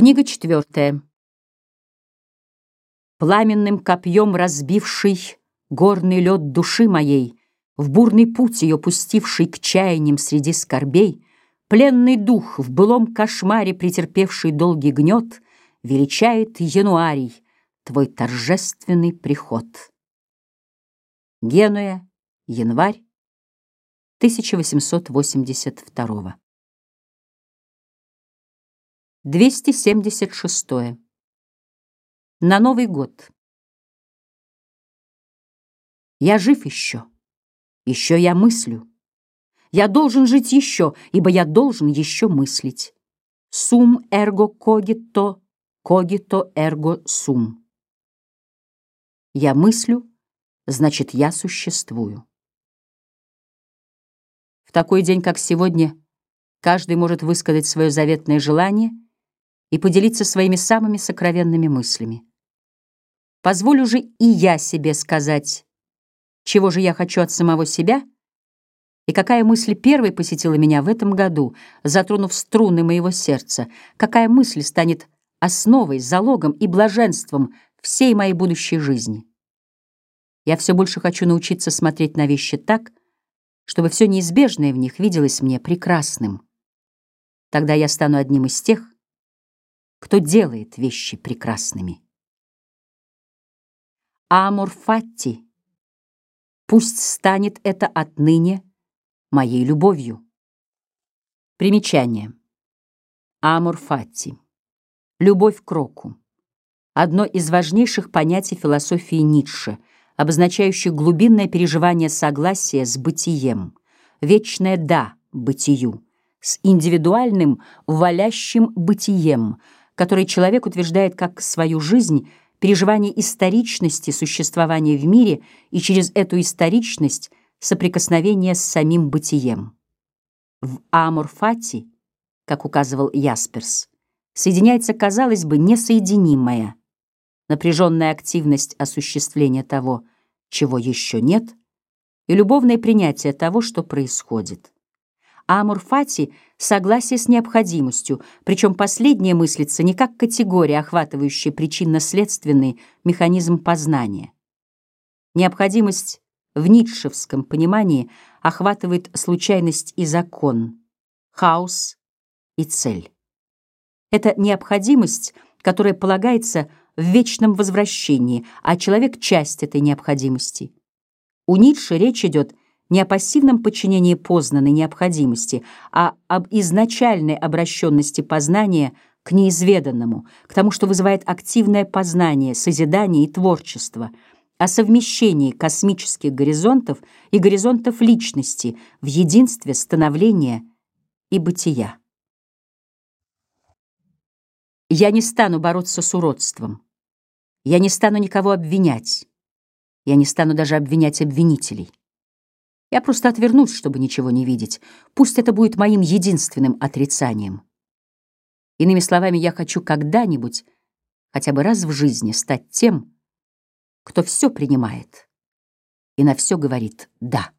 Книга четвертая. Пламенным копьем разбивший горный лед души моей, В бурный путь ее пустивший к чаяниям среди скорбей, Пленный дух, в былом кошмаре претерпевший долгий гнет, Величает януарий твой торжественный приход. Генуя, январь 1882 276. На Новый год. Я жив еще, еще я мыслю. Я должен жить еще, ибо я должен еще мыслить. Сум эрго когито, когито эрго сум. Я мыслю, значит, я существую. В такой день, как сегодня, каждый может высказать свое заветное желание — и поделиться своими самыми сокровенными мыслями. Позволю же и я себе сказать, чего же я хочу от самого себя, и какая мысль первой посетила меня в этом году, затронув струны моего сердца, какая мысль станет основой, залогом и блаженством всей моей будущей жизни. Я все больше хочу научиться смотреть на вещи так, чтобы все неизбежное в них виделось мне прекрасным. Тогда я стану одним из тех, кто делает вещи прекрасными. Амор фатти, пусть станет это отныне моей любовью. Примечание. Амор фатти. Любовь к року. Одно из важнейших понятий философии Ницше, обозначающих глубинное переживание согласия с бытием, вечное «да» бытию, с индивидуальным волящим бытием — который человек утверждает как свою жизнь, переживание историчности существования в мире и через эту историчность соприкосновение с самим бытием. В amor fati, как указывал Ясперс, соединяется, казалось бы, несоединимая напряженная активность осуществления того, чего еще нет, и любовное принятие того, что происходит амурфати — согласие с необходимостью, причем последнее мыслится не как категория, охватывающая причинно-следственный механизм познания. Необходимость в ницшевском понимании охватывает случайность и закон, хаос и цель. Это необходимость, которая полагается в вечном возвращении, а человек — часть этой необходимости. У Ницше речь идет не о пассивном подчинении познанной необходимости, а об изначальной обращенности познания к неизведанному, к тому, что вызывает активное познание, созидание и творчество, о совмещении космических горизонтов и горизонтов личности в единстве становления и бытия. Я не стану бороться с уродством. Я не стану никого обвинять. Я не стану даже обвинять обвинителей. Я просто отвернусь, чтобы ничего не видеть. Пусть это будет моим единственным отрицанием. Иными словами, я хочу когда-нибудь, хотя бы раз в жизни, стать тем, кто все принимает и на все говорит «да».